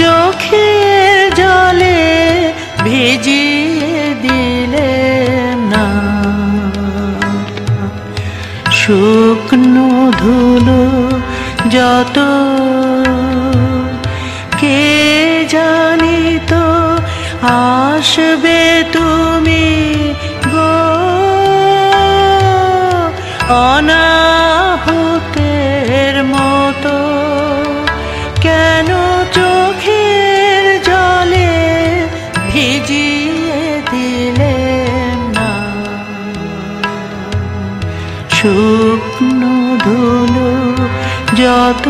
চোখের জলে ভিজিয়ে দিলে না। শুকনো ধুলো যত কে জানি তো আসবে তুমি গো? অনাহুতের ভিজিয়ে দিলে না। শুকনো ধুলো যত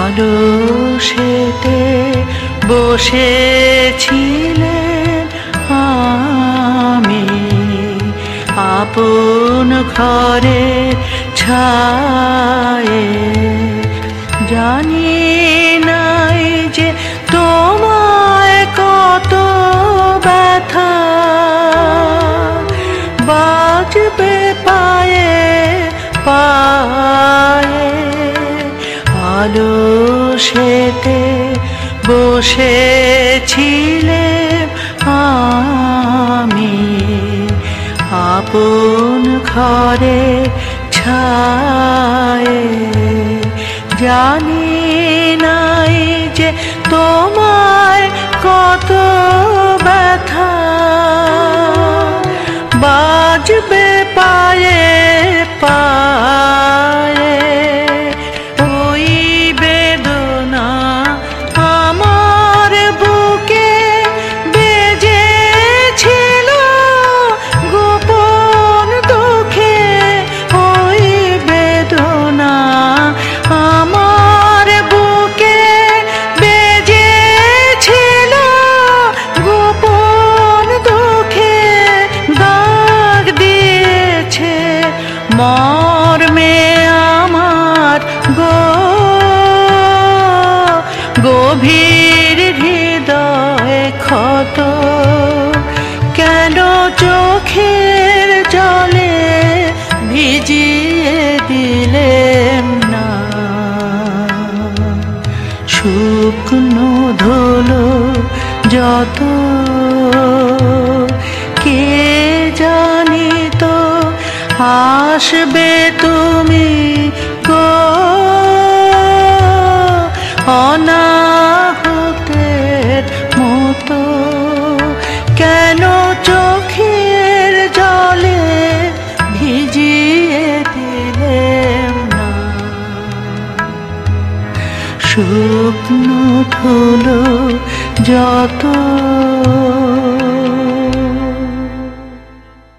আলো সেতে বসেছিলেন আমি আপন ঘরে ছায়ে জানি নাই যে তোমায় কত ব্যথা। বাজবে পায়ে পায়ে আলো সেতে বসেছিলে আমি আপন ঘরে ছায়ে জানি নাই যে তোমায় কত ব্যথা। মর্মে আমার গো, গভীর হৃদয় ক্ষত। কেন চোখের জলে ভিজিয়ে দিলেম না? শুকনো ধুলো যত আসবে তুমি গো। অনাহতের মতো। কেন চোখের জলে ভিজিয়ে দিলেম না? শুকনো ধুলো যত